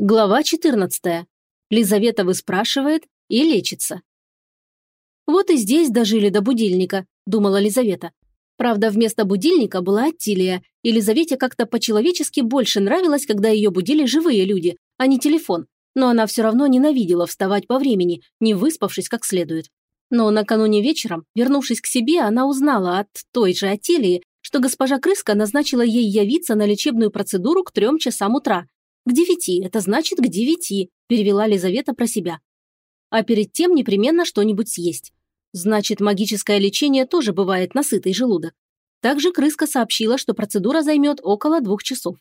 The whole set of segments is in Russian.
Глава 14. Лизавета выспрашивает и лечится. Вот и здесь дожили до будильника, думала Лизавета. Правда, вместо будильника была Аттилия, и Лизавете как-то по-человечески больше нравилось, когда ее будили живые люди, а не телефон. Но она все равно ненавидела вставать по времени, не выспавшись как следует. Но накануне вечером, вернувшись к себе, она узнала от той же Аттилии, что госпожа Крыска назначила ей явиться на лечебную процедуру к трем часам утра – «К девяти, это значит к девяти», – перевела Лизавета про себя. А перед тем непременно что-нибудь съесть. Значит, магическое лечение тоже бывает на сытый желудок. Также крыска сообщила, что процедура займет около двух часов.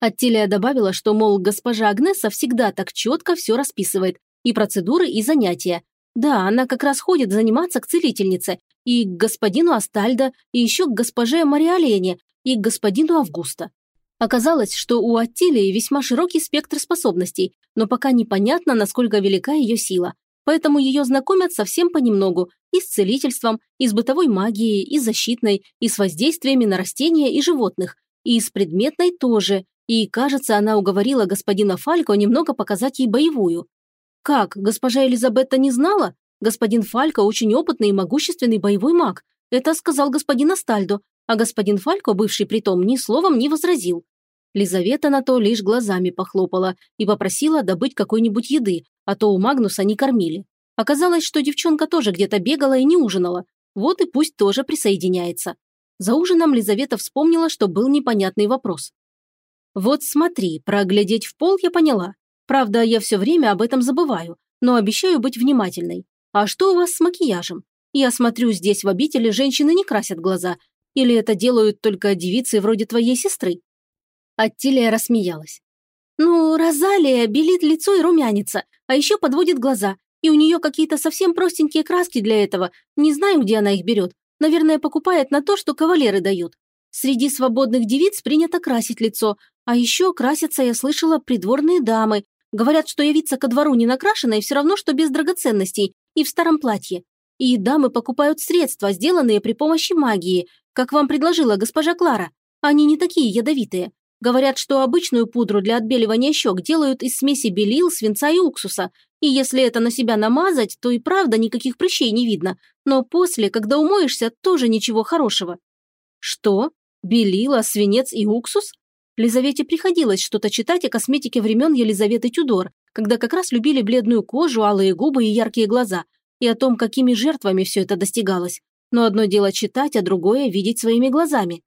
Аттилия добавила, что, мол, госпожа Агнеса всегда так четко все расписывает, и процедуры, и занятия. Да, она как раз ходит заниматься к целительнице, и к господину Астальдо, и еще к госпоже Мариолене, и к господину Августа. Оказалось, что у Аттилии весьма широкий спектр способностей, но пока непонятно, насколько велика ее сила. Поэтому ее знакомят совсем понемногу и с целительством, и с бытовой магией, и с защитной, и с воздействиями на растения и животных, и с предметной тоже. И, кажется, она уговорила господина Фалько немного показать ей боевую. Как, госпожа Элизабетта не знала? Господин Фалько очень опытный и могущественный боевой маг. Это сказал господин Астальдо, а господин Фалько, бывший притом, ни словом не возразил. Лизавета на то лишь глазами похлопала и попросила добыть какой-нибудь еды, а то у Магнуса не кормили. Оказалось, что девчонка тоже где-то бегала и не ужинала. Вот и пусть тоже присоединяется. За ужином Лизавета вспомнила, что был непонятный вопрос. «Вот смотри, проглядеть в пол я поняла. Правда, я все время об этом забываю, но обещаю быть внимательной. А что у вас с макияжем? Я смотрю, здесь в обители женщины не красят глаза, или это делают только девицы вроде твоей сестры?» Аттилия рассмеялась. «Ну, Розалия белит лицо и румянится, а еще подводит глаза, и у нее какие-то совсем простенькие краски для этого. Не знаю, где она их берет. Наверное, покупает на то, что кавалеры дают. Среди свободных девиц принято красить лицо, а еще красятся, я слышала, придворные дамы. Говорят, что явиться ко двору не накрашенной все равно, что без драгоценностей и в старом платье. И дамы покупают средства, сделанные при помощи магии, как вам предложила госпожа Клара. Они не такие ядовитые. Говорят, что обычную пудру для отбеливания щек делают из смеси белил, свинца и уксуса. И если это на себя намазать, то и правда никаких прыщей не видно. Но после, когда умоешься, тоже ничего хорошего. Что? Белила, свинец и уксус? Лизавете приходилось что-то читать о косметике времен Елизаветы Тюдор, когда как раз любили бледную кожу, алые губы и яркие глаза, и о том, какими жертвами все это достигалось. Но одно дело читать, а другое – видеть своими глазами.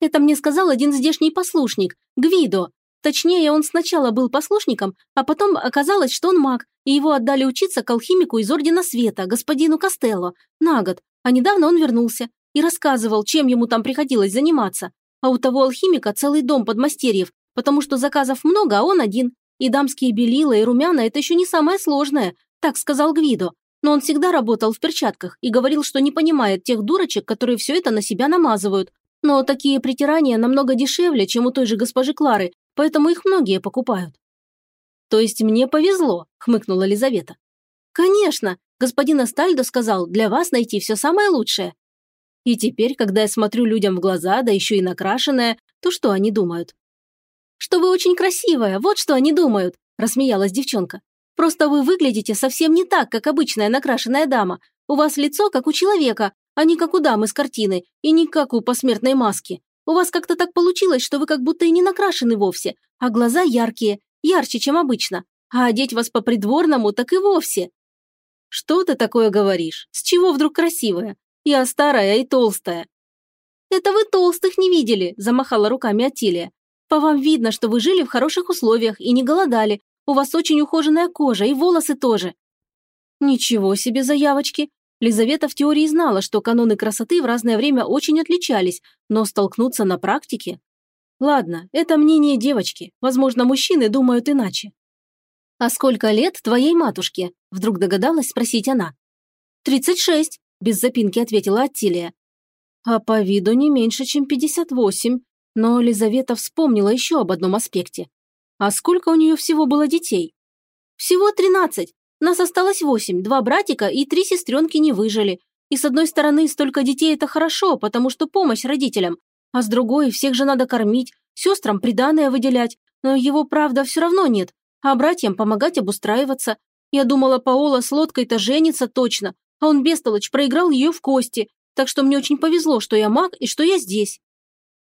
Это мне сказал один здешний послушник, Гвидо. Точнее, он сначала был послушником, а потом оказалось, что он маг, и его отдали учиться к алхимику из Ордена Света, господину Костелло, на год. А недавно он вернулся и рассказывал, чем ему там приходилось заниматься. А у того алхимика целый дом подмастерьев, потому что заказов много, а он один. И дамские белила, и румяна – это еще не самое сложное, так сказал Гвидо. Но он всегда работал в перчатках и говорил, что не понимает тех дурочек, которые все это на себя намазывают. Но такие притирания намного дешевле, чем у той же госпожи Клары, поэтому их многие покупают. То есть мне повезло, хмыкнула Лизавета. Конечно, господин Астальдо сказал, для вас найти все самое лучшее. И теперь, когда я смотрю людям в глаза, да еще и накрашенная, то что они думают? Что вы очень красивая, вот что они думают, рассмеялась девчонка. Просто вы выглядите совсем не так, как обычная накрашенная дама. У вас лицо, как у человека, а не как у дамы с картины и не как у посмертной маски. У вас как-то так получилось, что вы как будто и не накрашены вовсе, а глаза яркие, ярче, чем обычно. А одеть вас по-придворному так и вовсе. Что ты такое говоришь? С чего вдруг красивая? Я старая и толстая. Это вы толстых не видели, замахала руками Атилия. По вам видно, что вы жили в хороших условиях и не голодали. У вас очень ухоженная кожа и волосы тоже. Ничего себе заявочки. Лизавета в теории знала, что каноны красоты в разное время очень отличались, но столкнуться на практике... Ладно, это мнение девочки. Возможно, мужчины думают иначе. «А сколько лет твоей матушке?» – вдруг догадалась спросить она. «Тридцать шесть», – без запинки ответила Аттилия. «А по виду не меньше, чем пятьдесят восемь». Но Лизавета вспомнила еще об одном аспекте. «А сколько у нее всего было детей?» «Всего тринадцать. Нас осталось восемь, два братика и три сестренки не выжили. И с одной стороны, столько детей – это хорошо, потому что помощь родителям. А с другой, всех же надо кормить, сестрам приданное выделять. Но его, правда, все равно нет. а братьям помогать обустраиваться. Я думала, Паола с лодкой-то женится точно, а он, бестолочь, проиграл ее в кости, так что мне очень повезло, что я маг и что я здесь».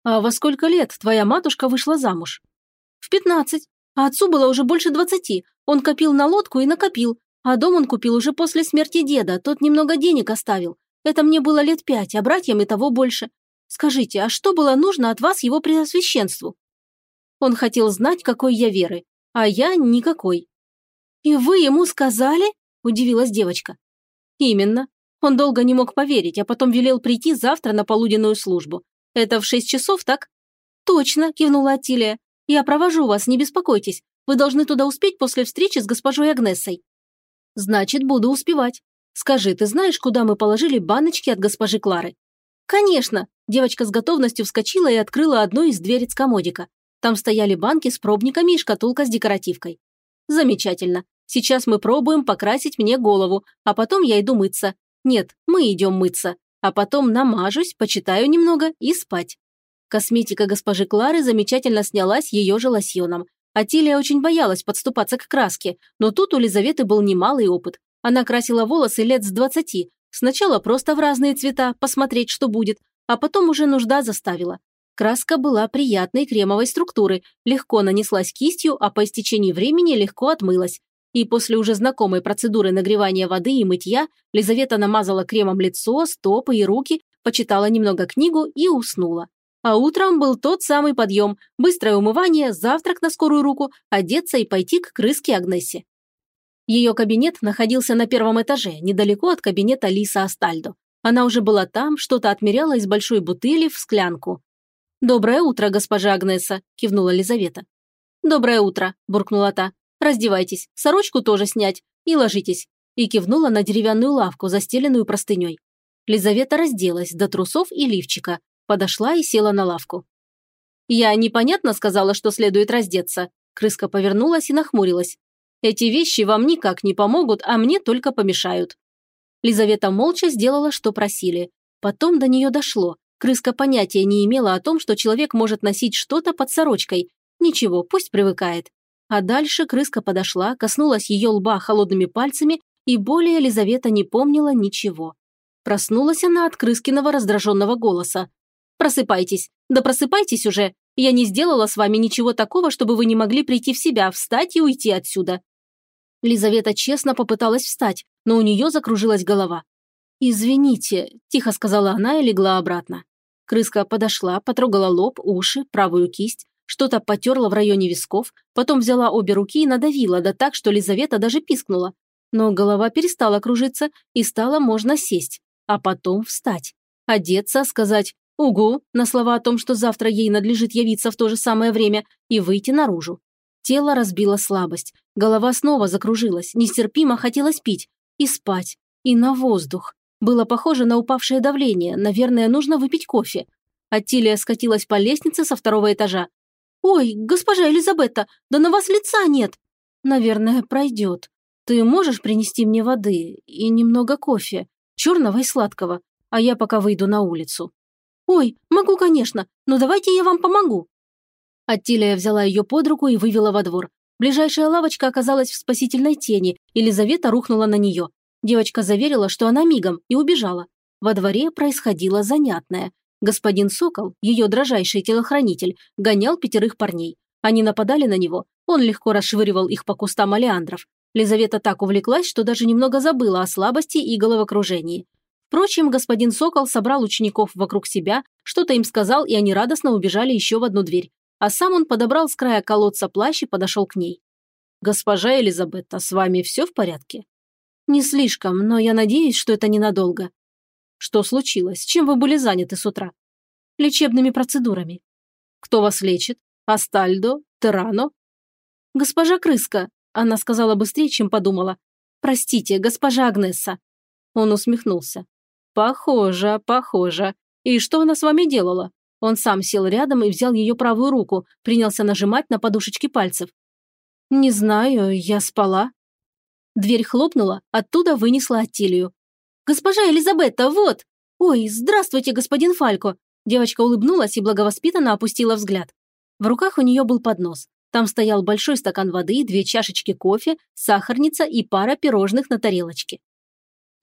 «А во сколько лет твоя матушка вышла замуж?» «В пятнадцать. А отцу было уже больше двадцати. Он копил на лодку и накопил. А дом он купил уже после смерти деда, тот немного денег оставил. Это мне было лет пять, а братьям и того больше. Скажите, а что было нужно от вас его преосвященству?» Он хотел знать, какой я веры, а я никакой. «И вы ему сказали?» – удивилась девочка. «Именно. Он долго не мог поверить, а потом велел прийти завтра на полуденную службу. Это в шесть часов, так?» «Точно», – кивнула Атилия. «Я провожу вас, не беспокойтесь. Вы должны туда успеть после встречи с госпожой Агнессой». «Значит, буду успевать. Скажи, ты знаешь, куда мы положили баночки от госпожи Клары?» «Конечно!» Девочка с готовностью вскочила и открыла одну из дверец комодика. Там стояли банки с пробниками и шкатулка с декоративкой. «Замечательно. Сейчас мы пробуем покрасить мне голову, а потом я иду мыться. Нет, мы идем мыться. А потом намажусь, почитаю немного и спать». Косметика госпожи Клары замечательно снялась ее же лосьоном, Атилия очень боялась подступаться к краске, но тут у Лизаветы был немалый опыт. Она красила волосы лет с двадцати. Сначала просто в разные цвета, посмотреть, что будет, а потом уже нужда заставила. Краска была приятной кремовой структуры, легко нанеслась кистью, а по истечении времени легко отмылась. И после уже знакомой процедуры нагревания воды и мытья Лизавета намазала кремом лицо, стопы и руки, почитала немного книгу и уснула. А утром был тот самый подъем, быстрое умывание, завтрак на скорую руку, одеться и пойти к крыске Агнессе. Ее кабинет находился на первом этаже, недалеко от кабинета Лиса Астальдо. Она уже была там, что-то отмеряла из большой бутыли в склянку. «Доброе утро, госпожа Агнеса», – кивнула Лизавета. «Доброе утро», – буркнула та. «Раздевайтесь, сорочку тоже снять и ложитесь». И кивнула на деревянную лавку, застеленную простыней. Лизавета разделась до трусов и лифчика, Подошла и села на лавку. «Я непонятно сказала, что следует раздеться». Крыска повернулась и нахмурилась. «Эти вещи вам никак не помогут, а мне только помешают». Лизавета молча сделала, что просили. Потом до нее дошло. Крыска понятия не имела о том, что человек может носить что-то под сорочкой. Ничего, пусть привыкает. А дальше крыска подошла, коснулась ее лба холодными пальцами, и более Лизавета не помнила ничего. Проснулась она от крыскиного раздраженного голоса. Просыпайтесь. Да просыпайтесь уже. Я не сделала с вами ничего такого, чтобы вы не могли прийти в себя, встать и уйти отсюда». Лизавета честно попыталась встать, но у нее закружилась голова. «Извините», – тихо сказала она и легла обратно. Крыска подошла, потрогала лоб, уши, правую кисть, что-то потерла в районе висков, потом взяла обе руки и надавила, да так, что Лизавета даже пискнула. Но голова перестала кружиться, и стало можно сесть, а потом встать. Одеться, сказать Угу, на слова о том, что завтра ей надлежит явиться в то же самое время и выйти наружу. Тело разбило слабость, голова снова закружилась, нестерпимо хотелось пить и спать, и на воздух. Было похоже на упавшее давление, наверное, нужно выпить кофе. Аттилия скатилась по лестнице со второго этажа. «Ой, госпожа Элизабетта, да на вас лица нет!» «Наверное, пройдет. Ты можешь принести мне воды и немного кофе, черного и сладкого, а я пока выйду на улицу?» «Ой, могу, конечно, но давайте я вам помогу». Аттилия взяла ее под руку и вывела во двор. Ближайшая лавочка оказалась в спасительной тени, и Лизавета рухнула на нее. Девочка заверила, что она мигом, и убежала. Во дворе происходило занятное. Господин Сокол, ее дрожайший телохранитель, гонял пятерых парней. Они нападали на него, он легко расшвыривал их по кустам алиандров. Лизавета так увлеклась, что даже немного забыла о слабости и головокружении. Впрочем, господин Сокол собрал учеников вокруг себя, что-то им сказал, и они радостно убежали еще в одну дверь. А сам он подобрал с края колодца плащ и подошел к ней. «Госпожа Элизабетта, с вами все в порядке?» «Не слишком, но я надеюсь, что это ненадолго». «Что случилось? Чем вы были заняты с утра?» «Лечебными процедурами». «Кто вас лечит? Астальдо? Террано?» «Госпожа Крыска», – она сказала быстрее, чем подумала. «Простите, госпожа Агнесса». Он усмехнулся. «Похоже, похоже. И что она с вами делала?» Он сам сел рядом и взял ее правую руку, принялся нажимать на подушечки пальцев. «Не знаю, я спала». Дверь хлопнула, оттуда вынесла Аттилию. «Госпожа Элизабетта, вот!» «Ой, здравствуйте, господин Фалько!» Девочка улыбнулась и благовоспитанно опустила взгляд. В руках у нее был поднос. Там стоял большой стакан воды, две чашечки кофе, сахарница и пара пирожных на тарелочке.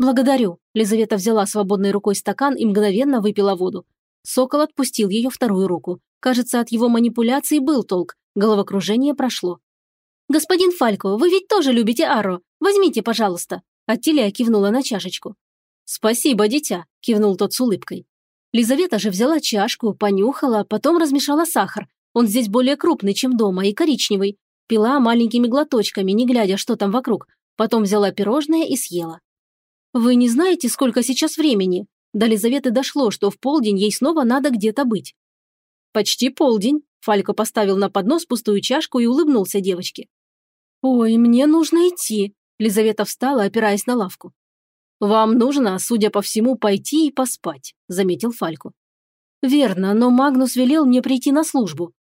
«Благодарю», – Лизавета взяла свободной рукой стакан и мгновенно выпила воду. Сокол отпустил ее вторую руку. Кажется, от его манипуляций был толк. Головокружение прошло. «Господин Фалько, вы ведь тоже любите Аро. Возьмите, пожалуйста». Аттилия кивнула на чашечку. «Спасибо, дитя», – кивнул тот с улыбкой. Лизавета же взяла чашку, понюхала, потом размешала сахар. Он здесь более крупный, чем дома, и коричневый. Пила маленькими глоточками, не глядя, что там вокруг. Потом взяла пирожное и съела. «Вы не знаете, сколько сейчас времени?» До Лизаветы дошло, что в полдень ей снова надо где-то быть. «Почти полдень», – Фалько поставил на поднос пустую чашку и улыбнулся девочке. «Ой, мне нужно идти», – Лизавета встала, опираясь на лавку. «Вам нужно, судя по всему, пойти и поспать», – заметил Фальку. «Верно, но Магнус велел мне прийти на службу».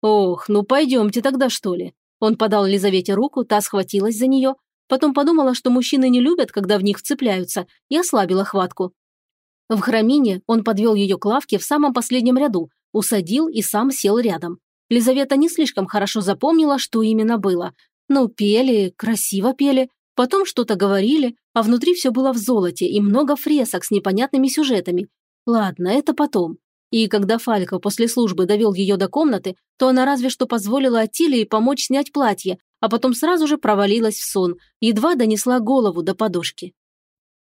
«Ох, ну пойдемте тогда, что ли». Он подал Лизавете руку, та схватилась за нее, потом подумала, что мужчины не любят, когда в них вцепляются, и ослабила хватку. В храмине он подвел ее к лавке в самом последнем ряду, усадил и сам сел рядом. Лизавета не слишком хорошо запомнила, что именно было. Ну, пели, красиво пели, потом что-то говорили, а внутри все было в золоте и много фресок с непонятными сюжетами. Ладно, это потом. И когда Фалько после службы довел ее до комнаты, то она разве что позволила Атилии помочь снять платье, а потом сразу же провалилась в сон, едва донесла голову до подушки.